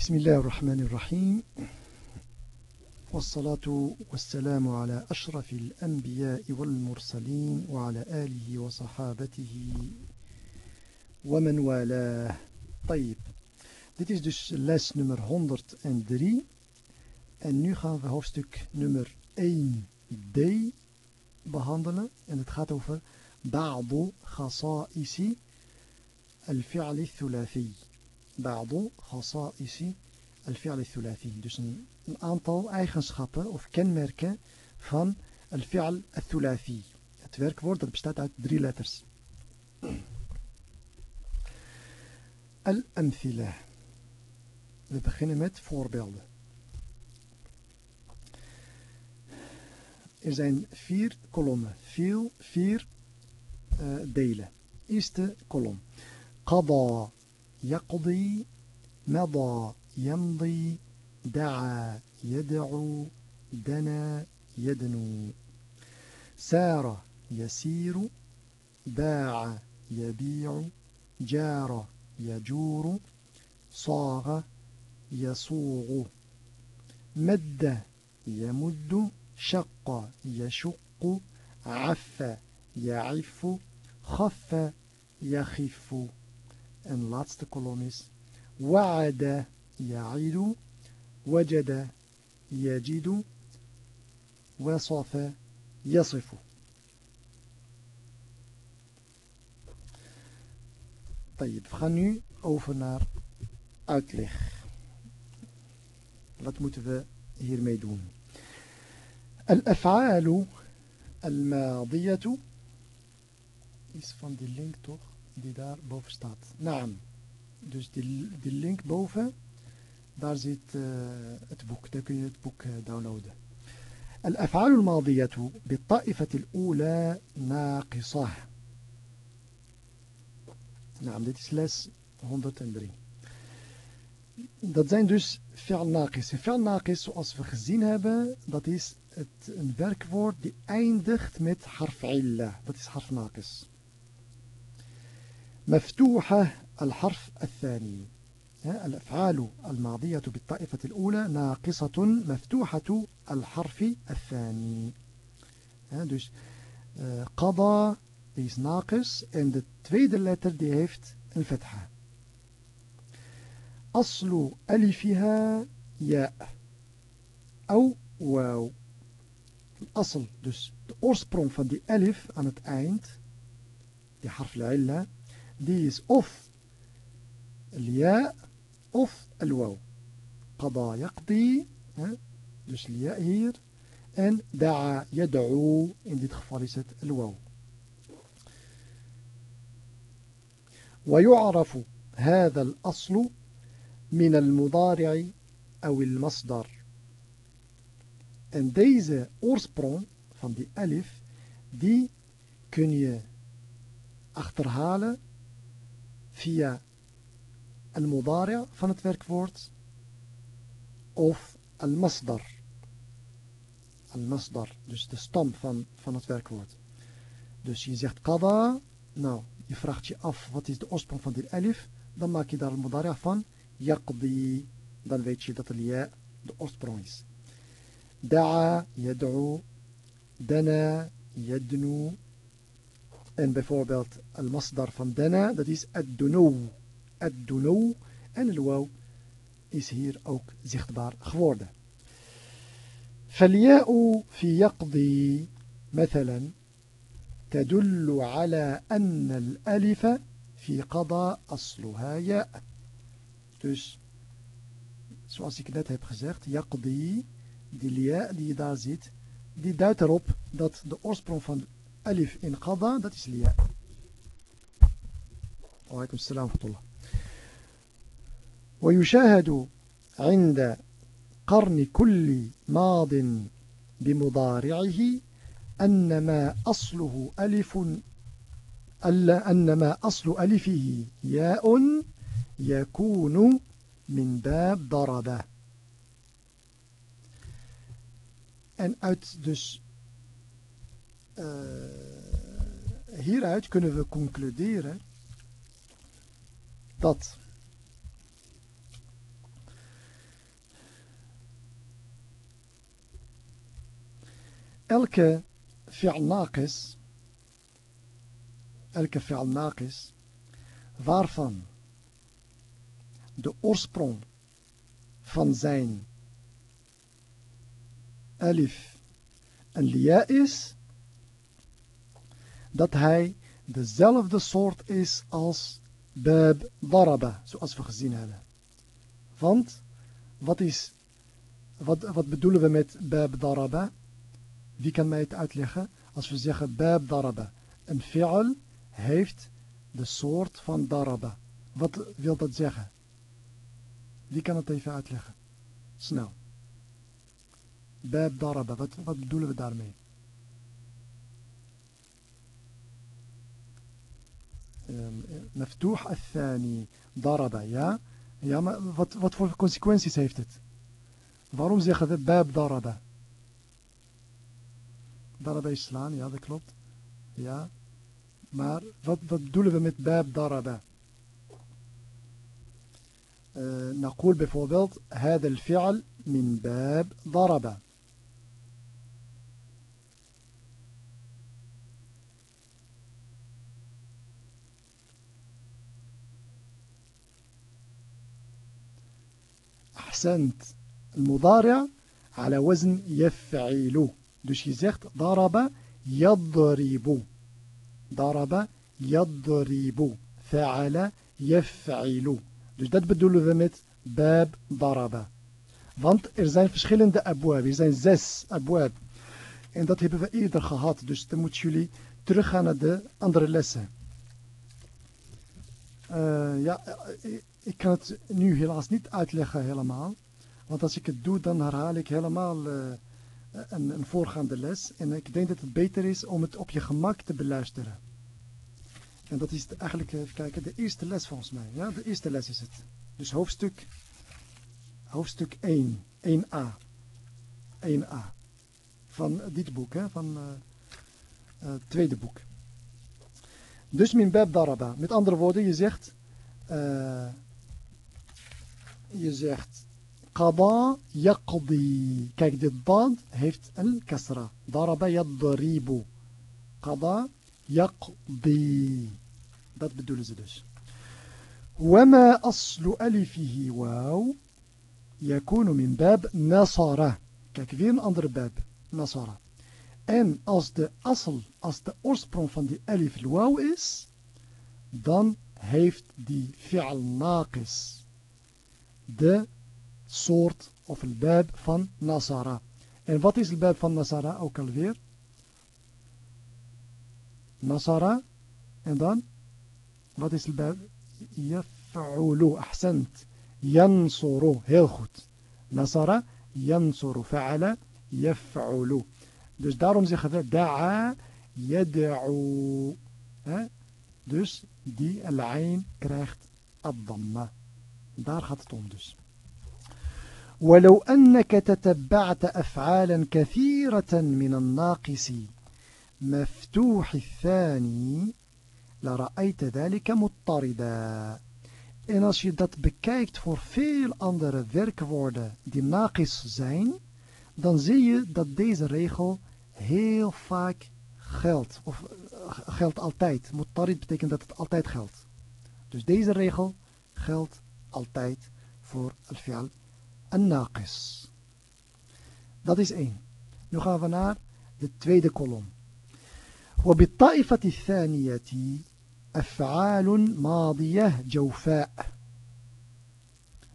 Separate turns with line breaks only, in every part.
بسم الله الرحمن الرحيم. والصلاة والسلام على أشرف الأنبياء والمرسلين وعلى آله وصحابته ومن والاه. طيب Dit is dus les nummer 103 en nu gaan we hoofdstuk nummer 1d behandelen. En het gaat over بعض خصائص الفعل الثلاثي بعض خصائص الفعل الثلاثي dus een, aantal eigenschappen of kenmerken van الفعل الثلاثي het werkwoord dat bestaat uit drie letters الأمثلة we beginnen met voorbeelden er zijn vier kolommen vier, vier uh, delen eerste kolom قضى يقضي مضى يمضي دعا يدعو دنا يدنو. سار يسير باع يبيع جار يجور صاغ يصوغ. مد يمد شق يشق عف يعف خف يخف. En laatste kolom is wa'ada ya'idu, wajada yajidu, wasafa yasifu. طيب, we gaan nu over naar uitleg. Wat moeten we hiermee doen? Al-af'alu al-madiyatu is van die link toch? die daar boven staat. Naam. Dus die, die link boven, daar zit uh, het boek. Daar kun je het boek uh, downloaden. الأفعال الماضية بالطائفة الأولى ناقصة نعم dit is les 103 dat zijn dus fi'al naqis fi'al naqis zoals we gezien hebben dat is het, een werkwoord die eindigt met harf illa dat is harf naqis مفتوحة الحرف الثاني. الأفعال الماضية بالطائفة الأولى ناقصة مفتوحة الحرف الثاني. dus قضى is ناقص en de tweede letter die heeft een فتحة أصل ألفها ياء أو واو. الأصل dus de oorsprong van die alif aan het eind harf العلة دي أوف الياء أوف الواو. قضى يقضي ها dus الياء hier. en دعا يدعو in dit geval is het الواو. ويعرف هذا الأصل من المضارع أو المصدر. en deze oorsprong van die ألف, die kun je achterhalen via een mudari' van het werkwoord of al-masdar. Al-masdar, dus de stam van, van het werkwoord. Dus je zegt qada, nou, je vraagt je af wat is de oorsprong van dit alif, dan maak je daar een mudari' van yaqdi, dan weet je dat het ja de oorsprong is. Da'a, yad'u, dana, yadnu, En bijvoorbeeld al-masdar van dana, dat is ad-dunou. Ad-dunou. En de waw is hier ook zichtbaar geworden. فالياء في يقضي مثلا تدل على أن الألف في قضى أصلها ياء dus zoals ik net heb gezegd yaqdi die lia die daar zit die duidt erop dat de oorsprong van ألف إن قضى dat is وعليكم السلام ورحمة الله. ويشاهد عند قرن كل ماض بمضارعه أن ما أصله ألف أن ما أصل ألفه ياء يكون من باب ضربة. En uit dus Uh, hieruit kunnen we concluderen dat elke fi'naqis, elke fi'naqis, waarvan de oorsprong van zijn alif en lia is, dat hij dezelfde soort is als bab daraba, zoals we gezien hebben. Want, wat, is, wat, wat bedoelen we met bab daraba? Wie kan mij het uitleggen? Als we zeggen bab daraba, een fi'al heeft de soort van daraba. Wat wil dat zeggen? Wie kan het even uitleggen? Snel. Bab daraba, wat, wat bedoelen we daarmee? مفتوح الثاني ضرب ja ja maar wat, wat voor consequenties heeft het waarom zeggen we bab daraba daraba is slaan ja dat klopt ja maar wat, wat bedoelen we met bab daraba نقول bijvoorbeeld هذا الفعل من باب ضرب أحسنت المضارع على وزن يفعل dus je zegt ضرب يضرب ضرب يضرب فعل يفعل dus dat bedoelen we met bab daraba want er zijn verschillende abwab er zijn zes abwab en dat hebben we eerder gehad dus dan moeten jullie teruggaan naar de andere lessen uh, ja, ik kan het nu helaas niet uitleggen helemaal. Want als ik het doe, dan herhaal ik helemaal uh, een, een voorgaande les. En ik denk dat het beter is om het op je gemak te beluisteren. En dat is eigenlijk, even kijken, de eerste les volgens mij. Ja, de eerste les is het. Dus hoofdstuk, hoofdstuk 1, 1a. 1a. Van dit boek, hè, van uh, het tweede boek. Dus min bab daraba. Met andere woorden, je zegt... Uh, je zegt qada yaqdi. Kijk, dit dad heeft een kasra. Daraba yadribu. Qada yaqdi. Dat bedoelen ze dus. وما أصل ألفه واو يكون من باب نصارى kijk weer een andere bab nasara en als de asl als de oorsprong van die alif waw is dan heeft die fi'al naqis de soort of het bab van Nasara. En wat is het bab van Nasara ook alweer? Nasara. En dan? Wat is het bab? Yaf'ulu. Ahsant. Yansuru. Heel goed. Nasara. Yansuru. Fa'ala. Yaf'ulu. Dus daarom zeggen we da'a yad'u. Dus die al krijgt ad-damma. Daar gaat het om dus. ولو أنك تتبعت أفعالا كثيرة من الناقص مفتوح الثاني لرأيت ذلك مضطردا En als je dat bekijkt voor veel andere werkwoorden die naqis zijn, dan zie je dat deze regel heel vaak geldt. Of geldt altijd. Muttarid betekent dat het altijd geldt. Dus deze regel geldt altijd voor al fi'al en naqis. Dat is één. Nu gaan we naar de tweede kolom. وَبِالطَّائِفَةِ الثَّانِيَةِ أَفْعَالٌ مَاضِيَةْ جَوْفَاءَ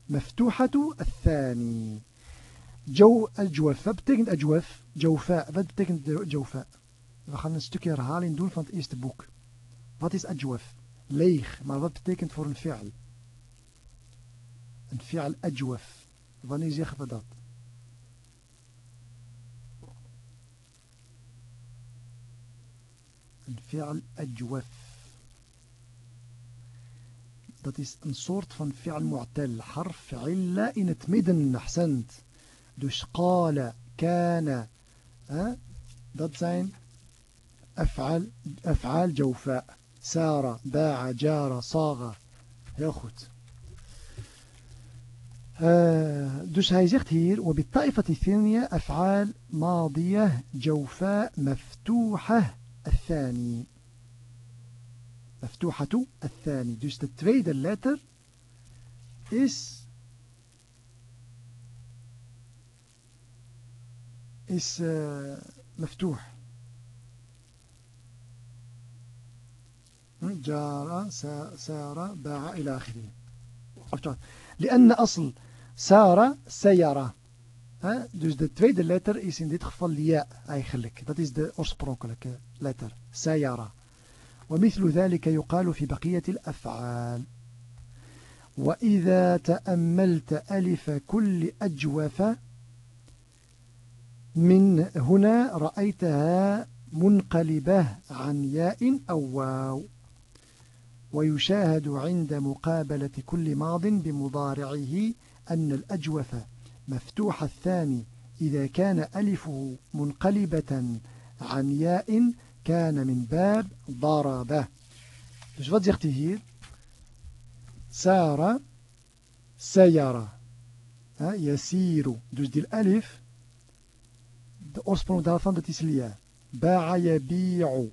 مَفْتُوحَةُ الثَّانِي جو أجوف ما بتكن أجوف جوفاء ما بتكن جوفاء وخلنا نستكي رهالين دول فانت إيست بوك ما تيس أجوف ليخ ما بتكن فور فعل een fi'al ajwaf. Wanneer zeggen we dat? Een fi'al ajwaf. Dat is een soort van fi'al mu'tal. Harf illa in het midden. Ahsend. Dus qala, kana. Dat zijn af'al jawfa. Sara, ba'a, jara, saga. Heel goed. Dus hij zegt hier وبالطائفة الثانية أفعال ماضية جوفاء مفتوحة الثاني. مفتوحة الثاني. dus de tweede letter is is uh, مفتوح. جار سار باع إلى آخره. لأن أصل سار سيارة dus de tweede letter is in dit geval ja eigenlijk. Dat is de oorspronkelijke letter. سيارة ومثل ذلك يقال في بقية الأفعال وإذا تأملت ألف كل أجوف من هنا رأيتها منقلبة عن ياء أو واو ويشاهد عند مقابلة كل ماض بمضارعه أن الأجوف مفتوح الثاني إذا كان ألفه منقلبة عن ياء كان من باب ضرب Dus wat zegt hij hier? Sara, sayara. Yasiru. Dus die alif, de oorsprong daarvan dat is lia. Ba'a yabi'u.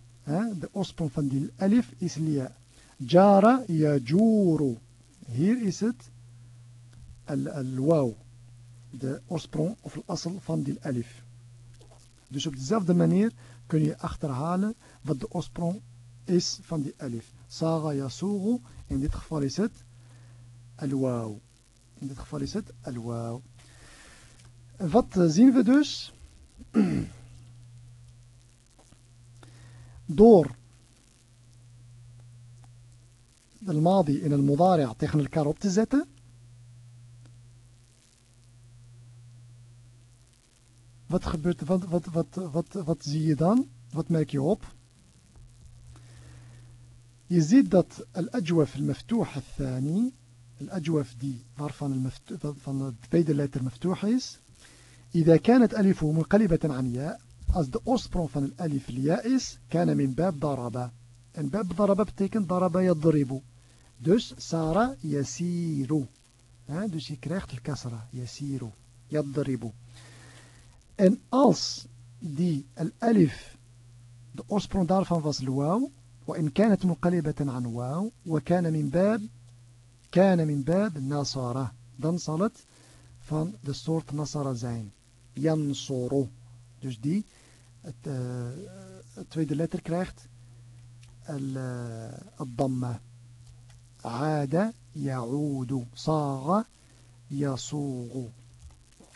De oorsprong van die alif is lia. جار يجور. Hier is het الواو de oorsprong أو في الأصل فان دي الألف دوش بتزاف ده منير كن يأختر هالة بد ده أورسبرون إس فان دي الألف صاغ ياسوغو إن ديت خفاليست الواو إن ديت خفاليست الواو فات زين في دوش دور الماضي إن المضارع تيخن الكارب تزاته Wat gebeurt wat, wat, wat, wat, wat zie je dan? Wat merk je op? Je ziet dat al-ajwaf al-maftuh al-thani, al-ajwaf die waarvan van de tweede letter maftuh is, إذا كانت ألفه منقلبة عن ياء als de oorsprong van een alif lia is, كان من باب ضرب. En bab ضرب betekent ضرب يضرب. Dus Sara yasiru. Dus je krijgt de kasra. Yasiru. Yadribu. En als die al-alif, de oorsprong daarvan was الواو وإن كانت مقلبة عن واو وكان من باب كان من باب نصارى dan zal het van de soort nasara zijn yansuru dus die het, uh, het tweede letter krijgt al-damma عاد يعود صاغ يصوغ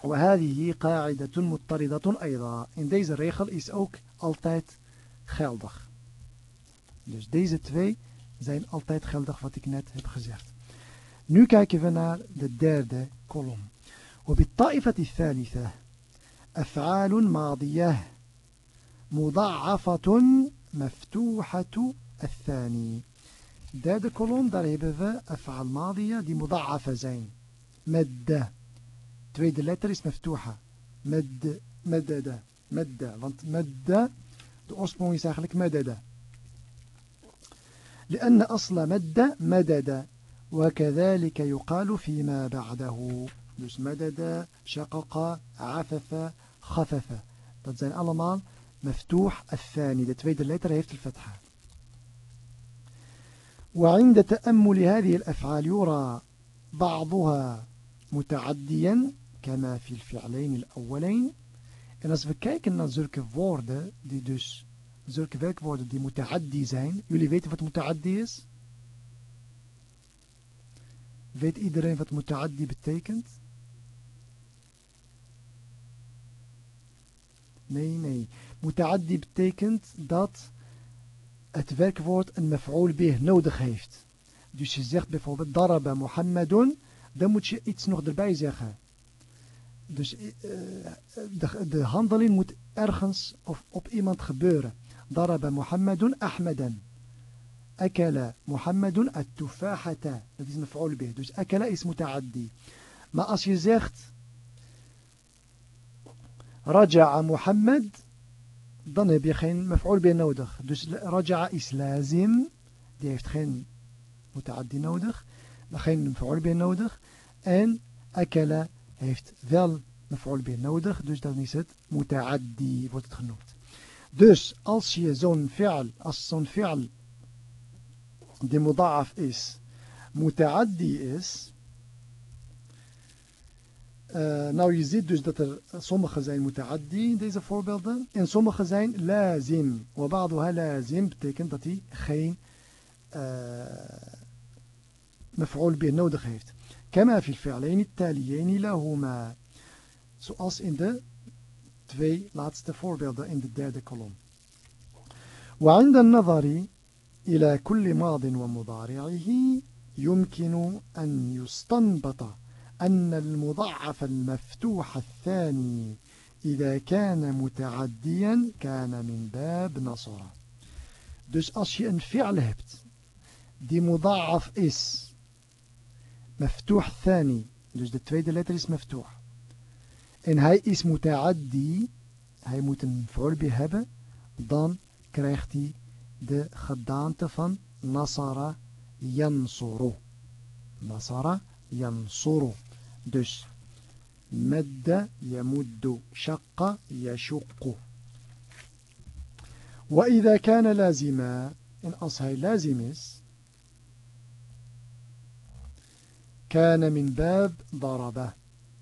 وهذه قاعدة مضطردة أيضا in deze regel is ook altijd geldig dus deze twee zijn altijd geldig wat ik net heb gezegd nu kijken we naar de derde kolom وبالطائفة الثالثة أفعال ماضية مضاعفة مفتوحة الثاني derde kolom, daar hebben we af'al madiya die muda'afa zijn. Medda. Tweede letter is maftuha. Med, meddada. Medda. Want medda, de oorsprong is eigenlijk meddada. لأن أصل مد مدد وكذلك يقال فيما بعده dus مدد شقق عفف خفف dat zijn allemaal مفتوح الثاني de tweede letter heeft الفتحة وعند تأمل هذه الأفعال يرى بعضها متعديا Kama fil al En als we kijken naar zulke woorden, die dus, zulke werkwoorden die muta'addi zijn. Jullie weten wat muta'addi is? Weet iedereen wat muta'addi betekent? Nee, nee. Muta'addi betekent dat het werkwoord een maf'ul bih nodig heeft. Dus je zegt bijvoorbeeld daraba Mohammedun, dan moet je iets nog erbij zeggen. Dus uh, de, de handeling moet ergens of op iemand gebeuren. Daraba Muhammadun Ahmadan. Akala Muhammadun at-tufahata. Dat is een bih. Dus akala is muta'addi. Maar als je zegt Raja'a Muhammad dan heb je geen maf'ul bih nodig. Dus raja'a is lazim, die heeft geen muta'addi nodig, geen maf'ul bih nodig. En akala heeft wel maf'ul bih nodig, dus dan is het muta'addi, wordt het genoemd. Dus als je zo'n fi'al, als zo'n fi'al die muda'af is, muta'addi is, uh, nou je ziet dus dat er sommige zijn muta'addi in deze voorbeelden en sommige zijn lazim. Wa ba'duha lazim betekent dat hij geen uh, maf'ul bih nodig heeft. كما في الفعلين التاليين لهما zoals in de twee laatste voorbeelden in de derde kolom. وعند النظر إلى كل ماض ومضارعه يمكن أن يستنبط أن المضاعف المفتوح الثاني إذا كان متعديا كان من باب نصر Dus als je een فعل hebt die مضعف is, مفتوح ثاني. dus de tweede letter is مفتوح؟ en hij is متعدي hij moet een مفعول به hebben dan krijgt hij de gedaante van نصر ينصر نصر ينصر dus. مد يمد شق يشق. وإذا كان لازما إن أصهي لازمس كان من باب ضربه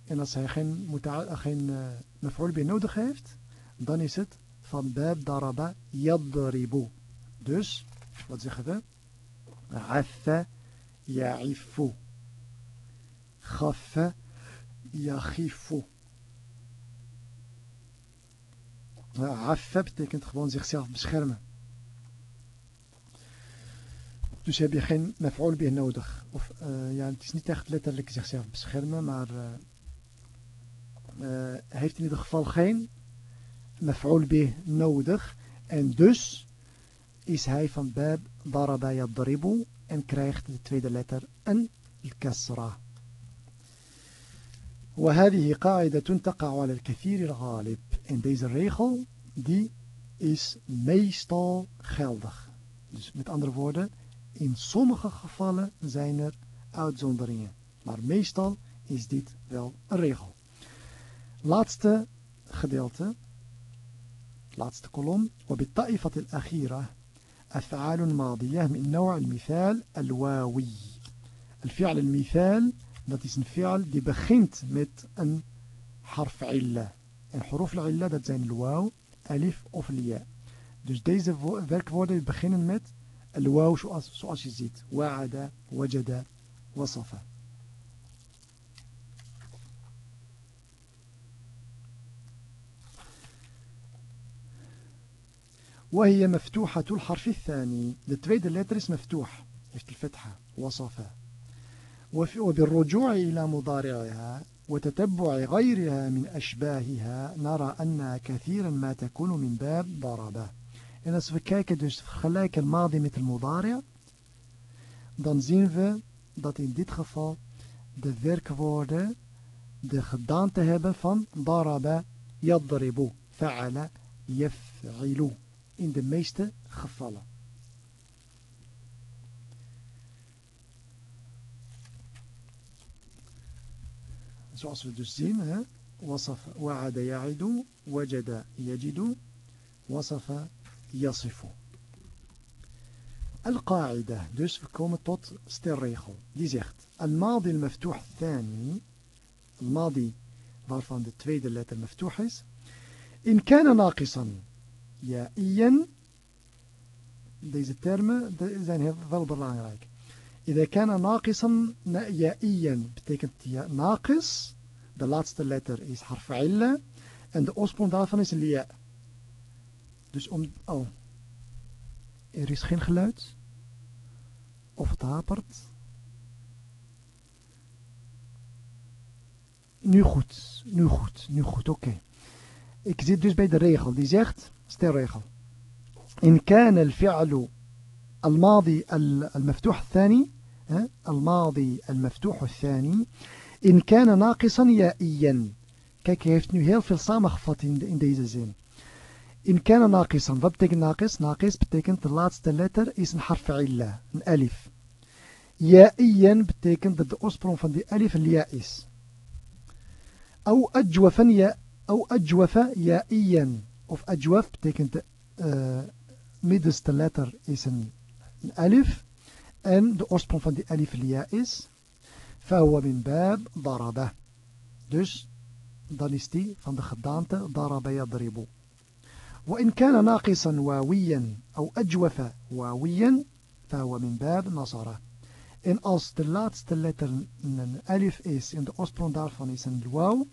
En als hij geen, geen uh, maf'ul bi nodig heeft, dan is het van bab daraba yadribu. Dus, wat zeggen we? Affa ya'ifu. Gaffa yachifu. Affa betekent gewoon zichzelf beschermen. Dus heb je geen maf'ul bi nodig. Of, uh, ja, het is niet echt letterlijk zichzelf beschermen, maar... Uh, uh, heeft in ieder geval geen maf'ul bih nodig. En dus is hij van bab daraba yadribu en krijgt de tweede letter een kasra. وهذه قاعدة تقع على الكثير الغالب en deze regel die is meestal geldig. Dus met andere woorden, in sommige gevallen zijn er uitzonderingen. Maar meestal is dit wel een regel. laatste gedeelte, laatste kolom. وبالطائفة الأخيرة أفعال ماضية من نوع المثال الواوي. الفعل المثال dat is een fi'al die begint met een harf illa. En huruf illa dat zijn al-waw, alif of liya. Dus deze werkwoorden beginnen met zoals, zoals je ziet. Wa'ada, wajada, wasafa. وهي مفتوحة الحرف الثاني. Letter is مفتوح. heeft الفتحة؟ وصفة وبالرجوع إلى مضارعها وتتبع غيرها من أشباهها نرى أن كثيرا ما تكون من باب ضربة. En als we kijken dus vergelijken الماضي met المضارع dan zien we dat in dit geval de werkwoorden de gedaante hebben van ضرب يضرب فعل يفعل in de meeste gevallen. Zoals we dus zien, hè? وصف وعد يعد وجد يجد وصف يصف القاعدة dus we komen tot stelregel die zegt الماضي المفتوح الثاني الماضي waarvan de tweede letter مفتوح is إن كان ناقصا يائيا deze termen zijn heel, wel belangrijk. إذا كان ناقصا يائيا betekent ja, naqis. De laatste letter is harf illa. En de oorsprong daarvan is lia. Dus om... Oh. Er is geen geluid. Of het hapert. Nu goed. Nu goed. Nu goed. Oké. Okay. Ik zit dus bij de regel. Die zegt... ستيريخل إن كان الفعل الماضي المفتوح الثاني الماضي المفتوح الثاني إن كان ناقصا يائيا Kijk, hij heeft nu heel veel samengevat in, de, in deze zin. إن كان ناقصا ضبطك ناقص ناقص بتكنت اللاتست لتر اسم حرف علة الألف يائيا betekent de oorsprong van die ألف الياء is. أو أجوفا يا أو أجوفا يائيا. أو أجوف بتكنت ميدست لتر اسم الألف أن الأسبرون فاندي ألف اليائس. فهو من باب ضرب. dus dan is die van de gedaante ضرب يضرب وإن كان ناقصا واويا أو أجوف واويا فهو من باب نصره En als de laatste letter een alif is en de oorsprong daarvan is een wauw,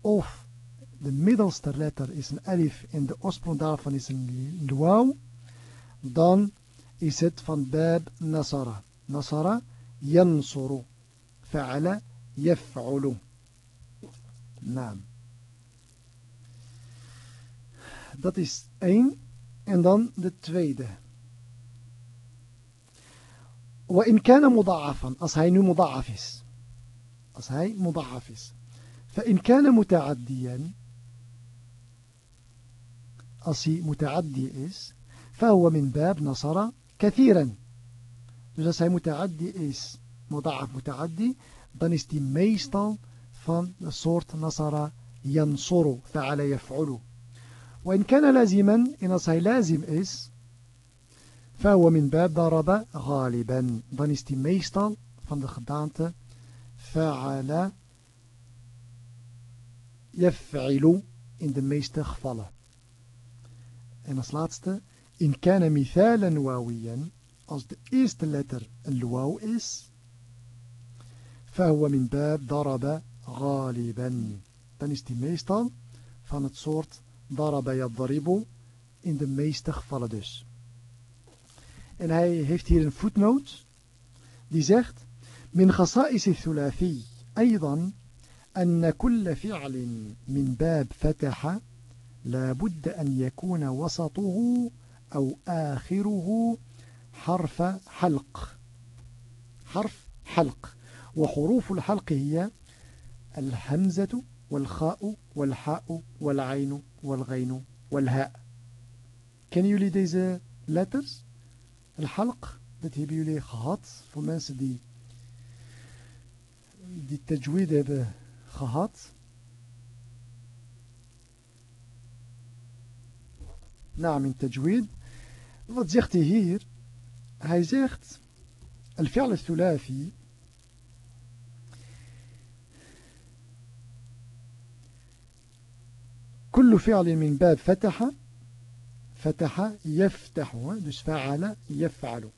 of de middelste letter is een alif en de oorsprong daarvan is een wauw, dan is het van bab nasara. Nasara yansuru. Fa'ala yaf'ulu. Naam. Dat is één. En dan de tweede. وإن كان مضاعفا als hij nu مضاعف is als hij مضاعف is فإن كان متعديا als hij متعدي is فهو من باب نصر كثيرا dus als hij متعدي is مضاعف متعدي dan is die meestal van de soort نصر ينصر فعل يفعل وإن كان لازما إن صحي لازم إس فهو من باب ضرب غالبا دان إستي ميستال فان دخدانت فعل يفعل إن دميست خفالة إن أصلاتست إن كان مثالا واويا als إست eerste letter een luau فهو من باب ضرب غالبا. Dan is die meestal van het ضرب يضرب in de meeste gevallen dus. En hij heeft hier een voetnoot die zegt من خصائص الثلاثي أيضا أن كل فعل من باب فتح لا بد أن يكون وسطه أو آخره حرف حلق حرف حلق وحروف الحلق هي الهمزة والخاء والحاء والعين والغين والهاء Kennen jullie deze letters? Al-Halq, dat hebben jullie gehad voor mensen die die tajweed hebben gehad. Naam in tajweed. Wat zegt hij hier? Hij zegt الفعل الثلاثي كل فعل من باب فتح فتح يفتح dus فعل يفعل.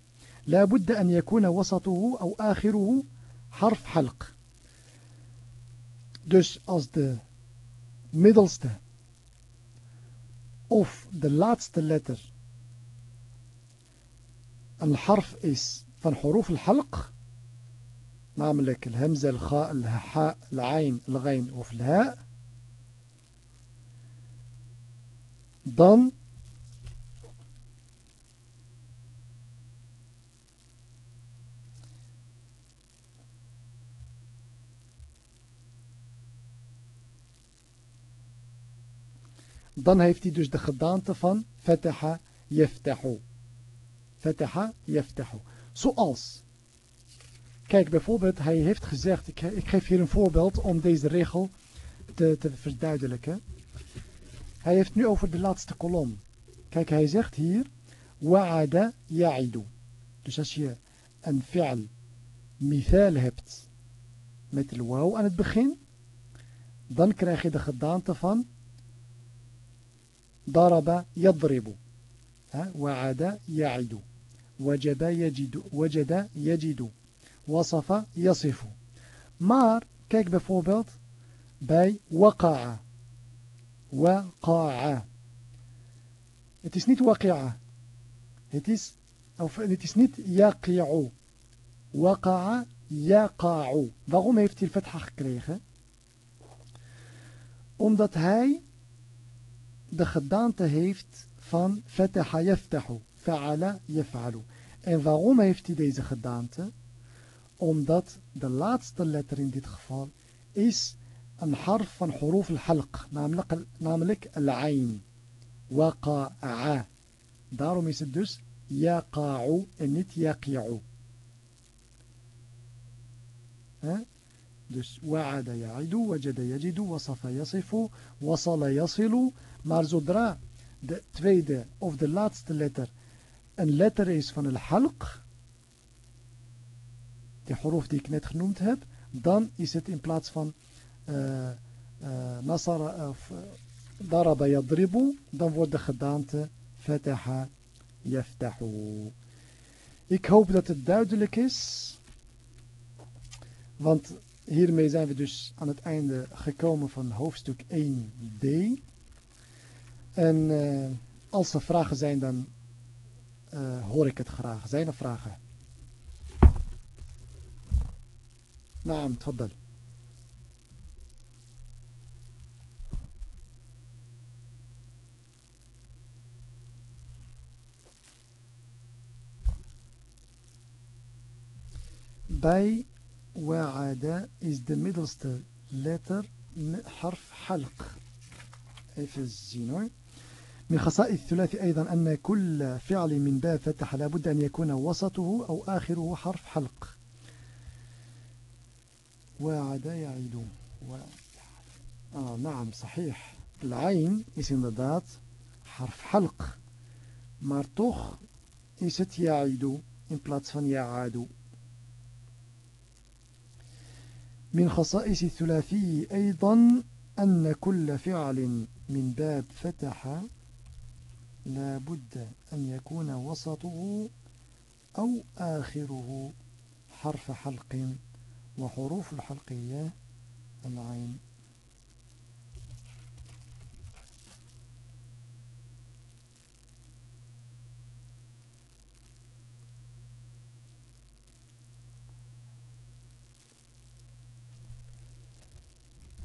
لا بد أن يكون وسطه أو آخره حرف حلق. dus als de middelste of de laatste een harf is van حروف الحلق namelijk الهمزة الخاء الحاء العين الغين of الهاء. Dan dan heeft hij dus de gedaante van fataha yaftahu. Fataha yaftahu. Zoals, kijk bijvoorbeeld, hij heeft gezegd, ik, ik geef hier een voorbeeld om deze regel te, te verduidelijken. Hij heeft nu over de laatste kolom. Kijk, hij zegt hier, wa'ada ya'idu. Dus als je een fi'al mithal hebt met de waw aan het begin, dan krijg je de gedaante van ضرب يضرب وعد يعد وجب يجد وجد يجد وصف يصف maar kijk bijvoorbeeld bij waqa'a waqa'a. Het is niet waqi'a het is of het is niet yaqi'u. Waqa'a yaqa'u. Waarom heeft hij fatha gekregen? Omdat hij de gedaante heeft van fataha yaftahu, fa'ala yaf'alu. En waarom heeft hij deze gedaante? Omdat de laatste letter in dit geval is een harf van huruf al-halq, namelijk, namelijk al-ayn. Waqa'a. Daarom is het dus yaqa'u en niet yaqi'u. Dus wa'ada ya'idu, wajada yajidu, wasafa yasifu, wasala yasilu. Maar zodra de tweede of de laatste letter een letter is van het halq, die huruf die ik net genoemd heb, dan is het in plaats van uh, uh, nasara daraba yadribu, dan wordt de gedaante fataha yaftahu. Ik hoop dat het duidelijk is. Want hiermee zijn we dus aan het einde gekomen van hoofdstuk 1D. En eh, als er vragen zijn, dan eh, hoor ik het graag. Zijn er vragen? Naam, dan. Bij wa'ada is de middelste letter حرف حلق. Even zien hoor من خصائص الثلاثي أيضا أن كل فعل من باب فتح لابد أن يكون وسطه أو آخره حرف حلق. وعد يعيد. و... آه نعم صحيح. العين is inderdaad حرف حلق. maar toch is het يعيد. in plaats van من خصائص الثلاثي أيضا أن كل فعل من باب فتح لا بد أن يكون وسطه أو آخره حرف حلق وحروف الحلقية العين.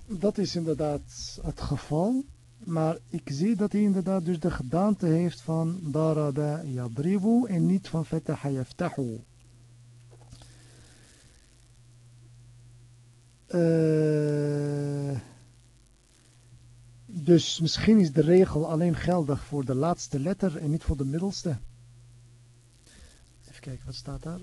Dat is inderdaad het geval. Maar ik zie dat hij inderdaad dus de gedaante heeft van daraba yadribu en niet van fataha yaftahu. Uh, dus misschien is de regel alleen geldig voor de laatste letter en niet voor de middelste. Even kijken, wat staat daar?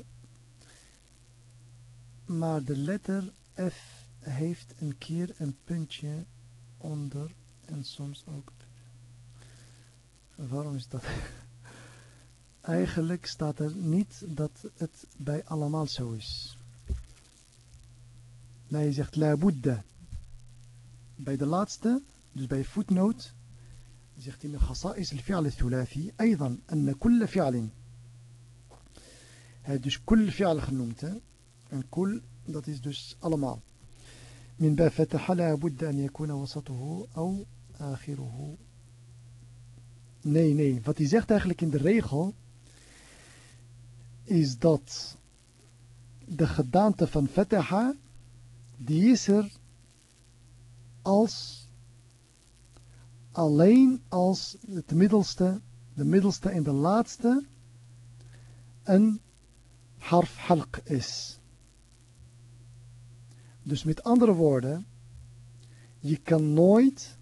Maar de letter F heeft een keer een puntje onder en soms ook. Waarom is dat? Eigenlijk staat er niet dat het bij allemaal zo is. Nee, je zegt la buddha. Bij de laatste, dus bij footnote, zegt hij من خصائص الفعل الثلاثي أيضا أن كل فعل hij dus kul fi'al genoemd hè? en kul dat is dus allemaal من باب فتح لا بد أن يكون وسطه أو آخره nee nee wat hij zegt eigenlijk in de regel is dat de gedaante van fataha die is er als alleen als het middelste, de middelste en de laatste een harf halq is. Dus met andere woorden, je kan nooit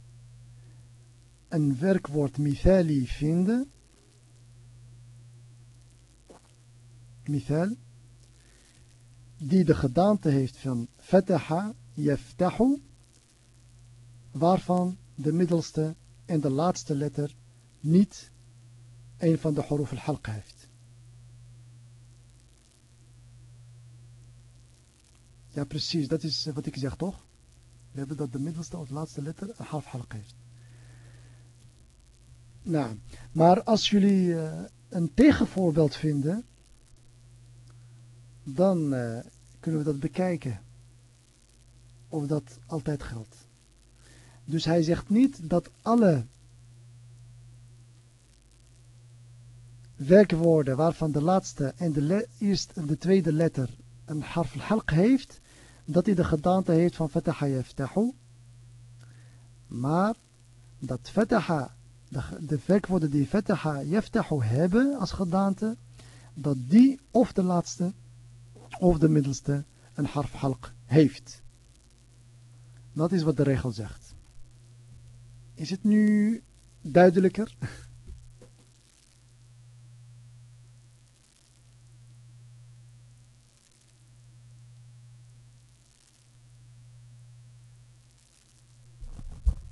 een werkwoord mithali vinden. Mithal die de gedaante heeft van fataha, yaftahu, waarvan de middelste en de laatste letter niet een van de huruf al-halq heeft. Ja, precies, dat is wat ik zeg, toch? We hebben dat de middelste of laatste letter een half halq heeft. Nou, maar als jullie uh, een tegenvoorbeeld vinden, dan uh, kunnen we dat bekijken. Of dat altijd geldt. Dus hij zegt niet dat alle werkwoorden waarvan de laatste en de eerste en de tweede letter een harf halq heeft, dat hij de gedaante heeft van fataha yaftahu. Maar dat fataha, de, de werkwoorden die fataha yaftahu hebben als gedaante, dat die of de laatste of de middelste een harf halq heeft. Dat is wat de regel zegt. Is het nu duidelijker?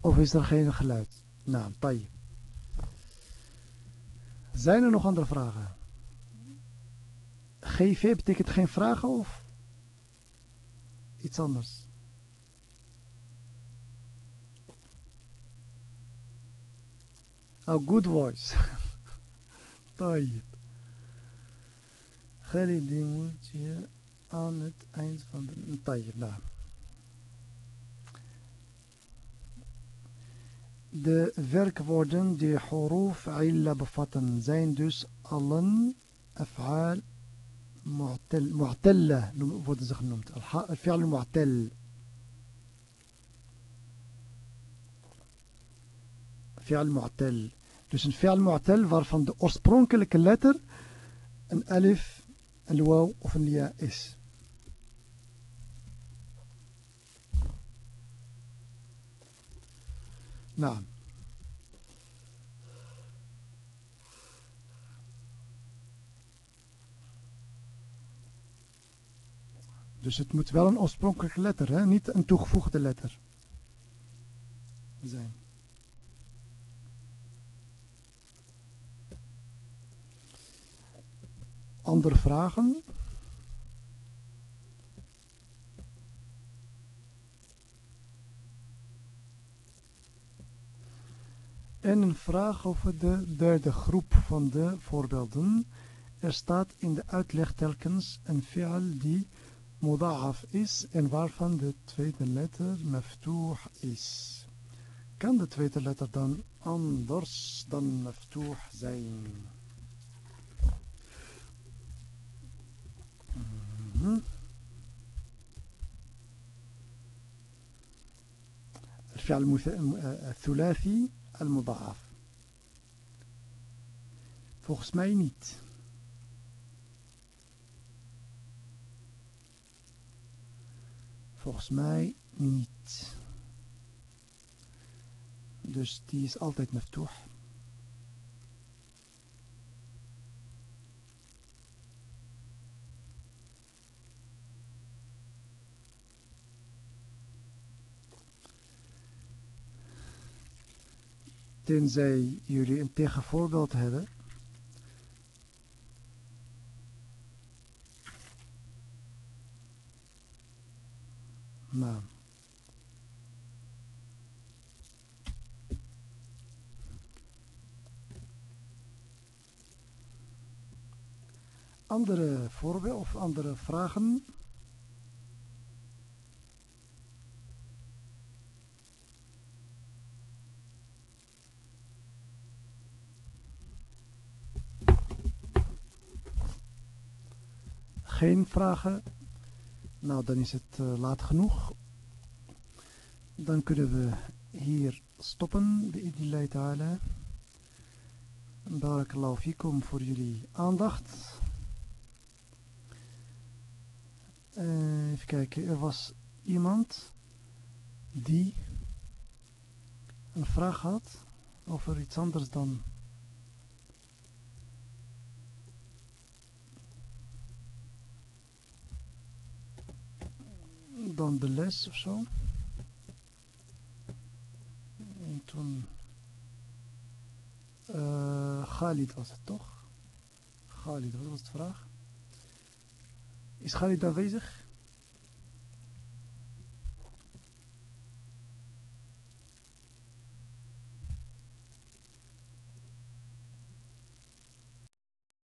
Of is er geen geluid? Nou, Naam, Tai. Zijn er nog andere vragen? GV betekent geen vragen of iets anders? A good voice. Tai. Khalid, die moet je aan het eind van de... Tayyip, nou. De werkwoorden die huruf illa bevatten zijn dus allen af'aal mu'talla worden ze genoemd. Al-fi'al mu'tal. Fi'al mu'tal. Dus een fi'al mu'tal waarvan de oorspronkelijke letter een alif, een waw of een lia is. Nou. Dus het moet wel een oorspronkelijke letter, hè? niet een toegevoegde letter zijn. Andere vragen? En een vraag over de derde groep van de voorbeelden. Er staat in de uitleg telkens een fi'al die muda'af is en waarvan de tweede letter maftuh is. Kan de tweede letter dan anders dan maftuh zijn? الفعل الثلاثي Volgens mij niet. Volgens mij niet. Dus die is altijd meftoeg. Tenzij jullie een tegenvoorbeeld hebben. Maar andere voorbeelden of andere vragen geen vragen? Nou, dan is het uh, laat genoeg. Dan kunnen we hier stoppen. Bi'idillah ta'ala. Barakallahu fikum voor jullie aandacht. Uh, even kijken, er was iemand die een vraag had over iets anders dan dan de les of zo. En toen... Uh, Khalid was het toch? Khalid, wat was de vraag? Is Khalid aanwezig?